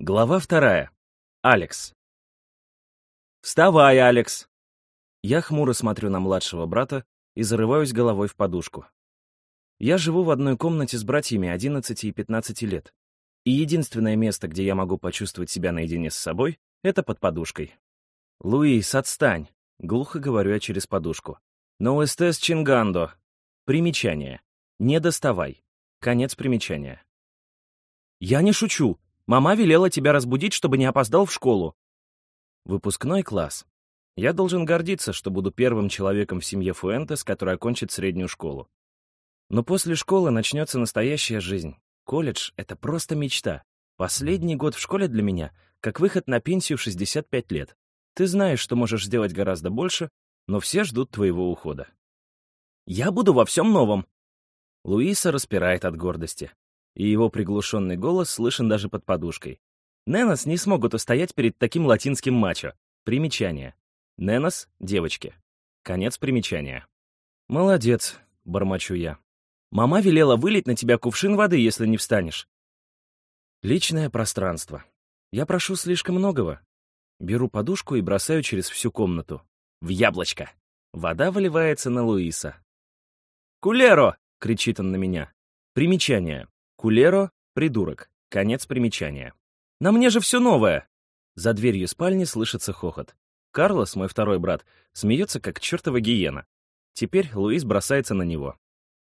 Глава вторая. Алекс. «Вставай, Алекс!» Я хмуро смотрю на младшего брата и зарываюсь головой в подушку. Я живу в одной комнате с братьями 11 и 15 лет. И единственное место, где я могу почувствовать себя наедине с собой, это под подушкой. «Луис, отстань!» — глухо говорю я через подушку. «Но эстес чингандо!» Примечание. «Не доставай». Конец примечания. «Я не шучу!» Мама велела тебя разбудить, чтобы не опоздал в школу. Выпускной класс. Я должен гордиться, что буду первым человеком в семье Фуэнтес, который окончит среднюю школу. Но после школы начнется настоящая жизнь. Колледж — это просто мечта. Последний год в школе для меня — как выход на пенсию в 65 лет. Ты знаешь, что можешь сделать гораздо больше, но все ждут твоего ухода. «Я буду во всем новом!» Луиса распирает от гордости и его приглушенный голос слышен даже под подушкой. Ненос не смогут устоять перед таким латинским мачо. Примечание. Ненос — девочки. Конец примечания. «Молодец», — бормочу я. «Мама велела вылить на тебя кувшин воды, если не встанешь». Личное пространство. Я прошу слишком многого. Беру подушку и бросаю через всю комнату. В яблочко. Вода выливается на Луиса. «Кулеро!» — кричит он на меня. Примечание. Кулеро — придурок. Конец примечания. «На мне же все новое!» За дверью спальни слышится хохот. Карлос, мой второй брат, смеется, как чертова гиена. Теперь Луис бросается на него.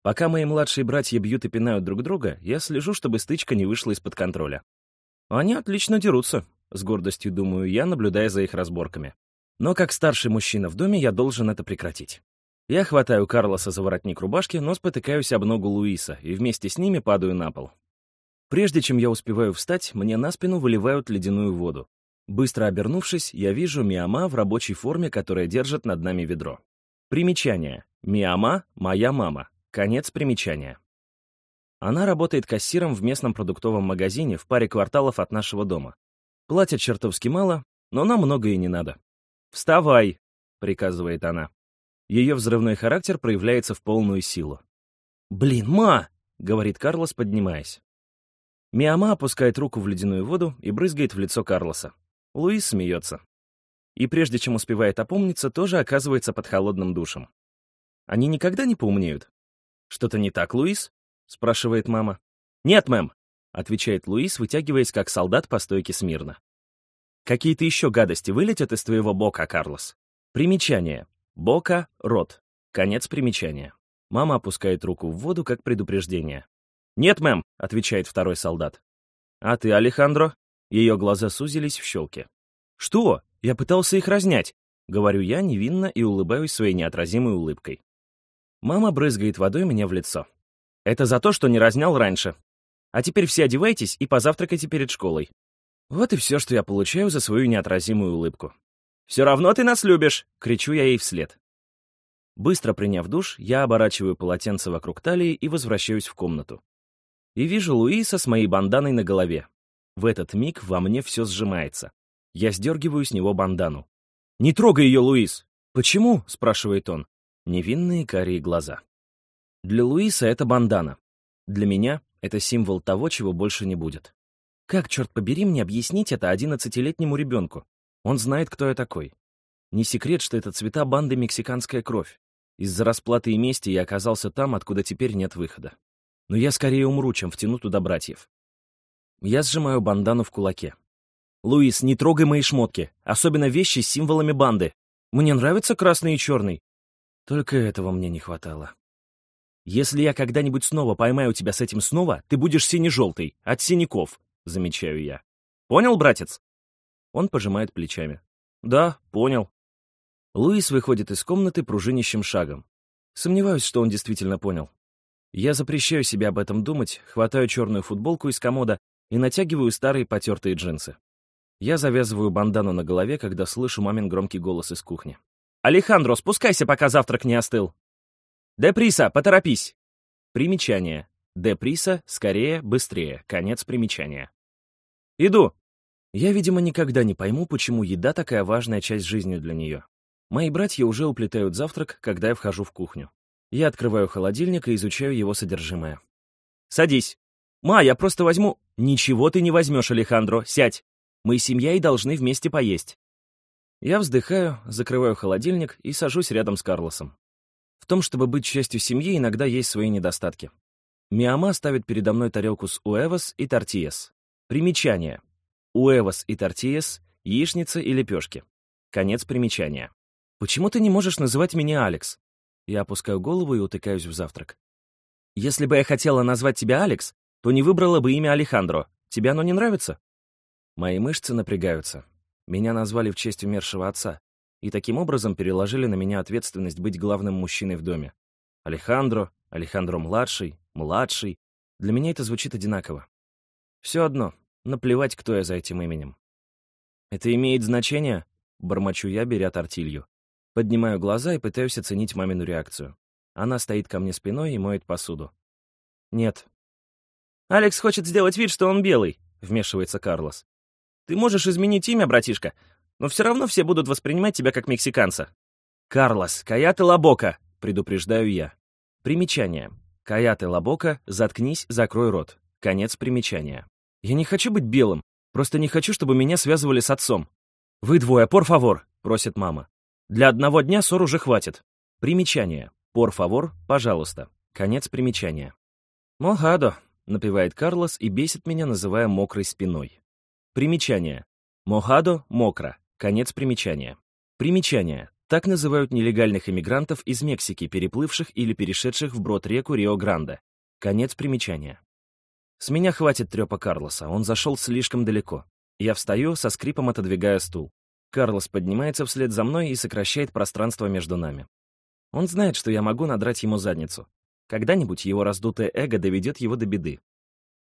Пока мои младшие братья бьют и пинают друг друга, я слежу, чтобы стычка не вышла из-под контроля. Они отлично дерутся, с гордостью думаю я, наблюдая за их разборками. Но как старший мужчина в доме я должен это прекратить. Я хватаю Карлоса за воротник рубашки, но спотыкаюсь об ногу Луиса и вместе с ними падаю на пол. Прежде чем я успеваю встать, мне на спину выливают ледяную воду. Быстро обернувшись, я вижу Миама в рабочей форме, которая держит над нами ведро. Примечание. Миама — моя мама. Конец примечания. Она работает кассиром в местном продуктовом магазине в паре кварталов от нашего дома. Платят чертовски мало, но нам много и не надо. «Вставай!» — приказывает она. Ее взрывной характер проявляется в полную силу. «Блин, ма!» — говорит Карлос, поднимаясь. Миама опускает руку в ледяную воду и брызгает в лицо Карлоса. Луис смеется. И прежде чем успевает опомниться, тоже оказывается под холодным душем. Они никогда не поумнеют. «Что-то не так, Луис?» — спрашивает мама. «Нет, мэм», — отвечает Луис, вытягиваясь как солдат по стойке смирно. «Какие-то еще гадости вылетят из твоего бока, Карлос?» Примечание. Бока — рот. Конец примечания. Мама опускает руку в воду как предупреждение. «Нет, мэм», — отвечает второй солдат. «А ты, Алехандро?» Ее глаза сузились в щелке. «Что? Я пытался их разнять», — говорю я невинно и улыбаюсь своей неотразимой улыбкой. Мама брызгает водой мне в лицо. «Это за то, что не разнял раньше. А теперь все одевайтесь и позавтракайте перед школой». Вот и все, что я получаю за свою неотразимую улыбку. «Все равно ты нас любишь!» — кричу я ей вслед. Быстро приняв душ, я оборачиваю полотенце вокруг талии и возвращаюсь в комнату. И вижу Луиса с моей банданой на голове. В этот миг во мне все сжимается. Я сдергиваю с него бандану. «Не трогай ее, Луис!» «Почему?» — спрашивает он. Невинные карие глаза. Для Луиса это бандана. Для меня это символ того, чего больше не будет. Как, черт побери, мне объяснить это одиннадцатилетнему ребенку? Он знает, кто я такой. Не секрет, что это цвета банды «Мексиканская кровь». Из-за расплаты и мести я оказался там, откуда теперь нет выхода. Но я скорее умру, чем втяну туда братьев. Я сжимаю бандану в кулаке. «Луис, не трогай мои шмотки, особенно вещи с символами банды. Мне нравится красный и черный». Только этого мне не хватало. «Если я когда-нибудь снова поймаю тебя с этим снова, ты будешь сине-желтый, от синяков», — замечаю я. «Понял, братец?» Он пожимает плечами. «Да, понял». Луис выходит из комнаты пружинищим шагом. Сомневаюсь, что он действительно понял. Я запрещаю себе об этом думать, хватаю черную футболку из комода и натягиваю старые потертые джинсы. Я завязываю бандану на голове, когда слышу мамин громкий голос из кухни. «Алехандро, спускайся, пока завтрак не остыл!» «Деприса, поторопись!» Примечание. Деприса, скорее, быстрее. Конец примечания. «Иду!» Я, видимо, никогда не пойму, почему еда такая важная часть жизни для нее. Мои братья уже уплетают завтрак, когда я вхожу в кухню. Я открываю холодильник и изучаю его содержимое. «Садись!» «Ма, я просто возьму...» «Ничего ты не возьмешь, Алехандро, сядь! Мы семья и должны вместе поесть». Я вздыхаю, закрываю холодильник и сажусь рядом с Карлосом. В том, чтобы быть частью семьи, иногда есть свои недостатки. Миама ставит передо мной тарелку с уэвас и тортиес. Примечание. Уэвас и тортиес — яичница и лепешки. Конец примечания. «Почему ты не можешь называть меня Алекс?» Я опускаю голову и утыкаюсь в завтрак. «Если бы я хотела назвать тебя Алекс, то не выбрала бы имя Алехандро. Тебе оно не нравится?» Мои мышцы напрягаются. Меня назвали в честь умершего отца, и таким образом переложили на меня ответственность быть главным мужчиной в доме. Алехандро, Алехандро-младший, младший. Для меня это звучит одинаково. Все одно, наплевать, кто я за этим именем. «Это имеет значение?» — бормочу я, беря тортилью. Поднимаю глаза и пытаюсь оценить мамину реакцию. Она стоит ко мне спиной и моет посуду. «Нет, «Алекс хочет сделать вид, что он белый», — вмешивается Карлос. «Ты можешь изменить имя, братишка, но все равно все будут воспринимать тебя как мексиканца». «Карлос, Каяты Лабока», — предупреждаю я. Примечание. Каяты Лабока, заткнись, закрой рот. Конец примечания. Я не хочу быть белым, просто не хочу, чтобы меня связывали с отцом. «Вы двое, пор фавор», — просит мама. «Для одного дня ссор уже хватит». Примечание. «Пор фавор, пожалуйста». Конец примечания. «Мохадо», напевает Карлос и бесит меня, называя мокрой спиной. Примечание. Мохадо — мокро. Конец примечания. Примечание. Так называют нелегальных иммигрантов из Мексики, переплывших или перешедших вброд реку Рио-Гранде. Конец примечания. С меня хватит трёпа Карлоса, он зашел слишком далеко. Я встаю, со скрипом отодвигая стул. Карлос поднимается вслед за мной и сокращает пространство между нами. Он знает, что я могу надрать ему задницу. Когда-нибудь его раздутое эго доведет его до беды.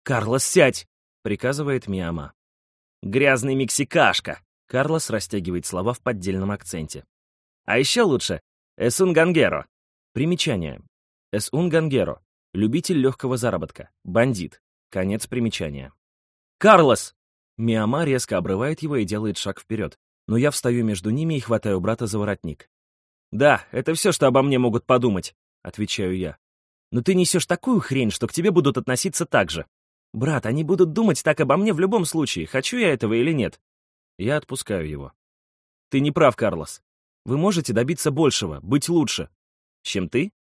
«Карлос, сядь!» — приказывает Миама. «Грязный мексикашка!» — Карлос растягивает слова в поддельном акценте. «А еще лучше — эсун гангеро!» Примечание. Эсун гангеро. Любитель легкого заработка. Бандит. Конец примечания. «Карлос!» Миама резко обрывает его и делает шаг вперед, но я встаю между ними и хватаю брата за воротник. «Да, это все, что обо мне могут подумать», — отвечаю я. «Но ты несешь такую хрень, что к тебе будут относиться так же. «Брат, они будут думать так обо мне в любом случае, хочу я этого или нет». Я отпускаю его. «Ты не прав, Карлос. Вы можете добиться большего, быть лучше. Чем ты?»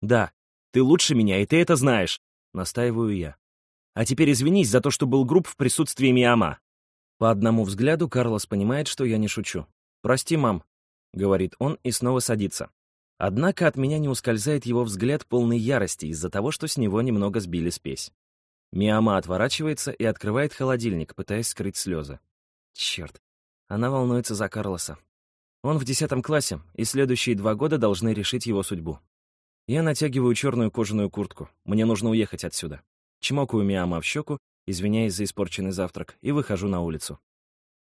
«Да, ты лучше меня, и ты это знаешь», — настаиваю я. «А теперь извинись за то, что был груб в присутствии Миама». По одному взгляду Карлос понимает, что я не шучу. «Прости, мам», — говорит он и снова садится. Однако от меня не ускользает его взгляд полной ярости из-за того, что с него немного сбили спесь. Миама отворачивается и открывает холодильник, пытаясь скрыть слезы. Черт, она волнуется за Карлоса. Он в десятом классе, и следующие два года должны решить его судьбу. Я натягиваю черную кожаную куртку. Мне нужно уехать отсюда. Чмокаю Миама в щеку, извиняясь за испорченный завтрак, и выхожу на улицу.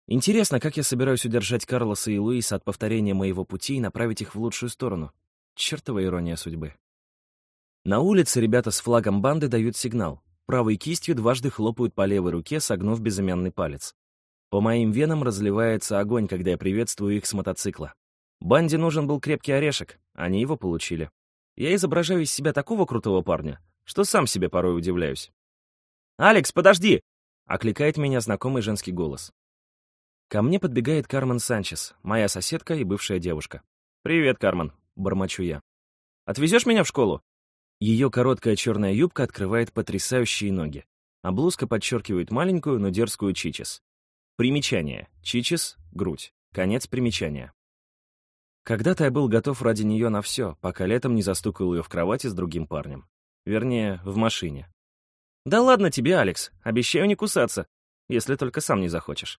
Интересно, как я собираюсь удержать Карлоса и Луиса от повторения моего пути и направить их в лучшую сторону. Чертова ирония судьбы. На улице ребята с флагом банды дают сигнал. Правой кистью дважды хлопают по левой руке, согнув безымянный палец. По моим венам разливается огонь, когда я приветствую их с мотоцикла. Банде нужен был крепкий орешек, они его получили. Я изображаю из себя такого крутого парня, что сам себе порой удивляюсь. «Алекс, подожди!» — окликает меня знакомый женский голос. Ко мне подбегает Кармен Санчес, моя соседка и бывшая девушка. «Привет, Кармен», — бормочу я. «Отвезешь меня в школу?» Ее короткая черная юбка открывает потрясающие ноги, а блузка подчеркивает маленькую, но дерзкую чичес. Примечание. Чичес — грудь. Конец примечания. Когда-то я был готов ради нее на все, пока летом не застукал ее в кровати с другим парнем. Вернее, в машине. «Да ладно тебе, Алекс, обещаю не кусаться, если только сам не захочешь».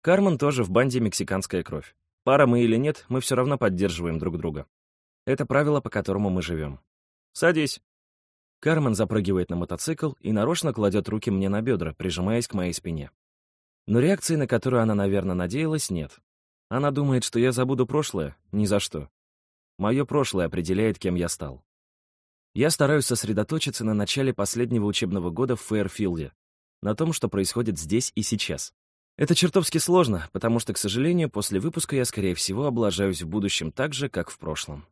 Кармен тоже в банде «Мексиканская кровь». Пара мы или нет, мы все равно поддерживаем друг друга. Это правило, по которому мы живем. «Садись». Кармен запрыгивает на мотоцикл и нарочно кладет руки мне на бедра, прижимаясь к моей спине. Но реакции, на которую она, наверное, надеялась, нет. Она думает, что я забуду прошлое, ни за что. Мое прошлое определяет, кем я стал. Я стараюсь сосредоточиться на начале последнего учебного года в Фейерфилде, на том, что происходит здесь и сейчас. Это чертовски сложно, потому что, к сожалению, после выпуска я, скорее всего, облажаюсь в будущем так же, как в прошлом.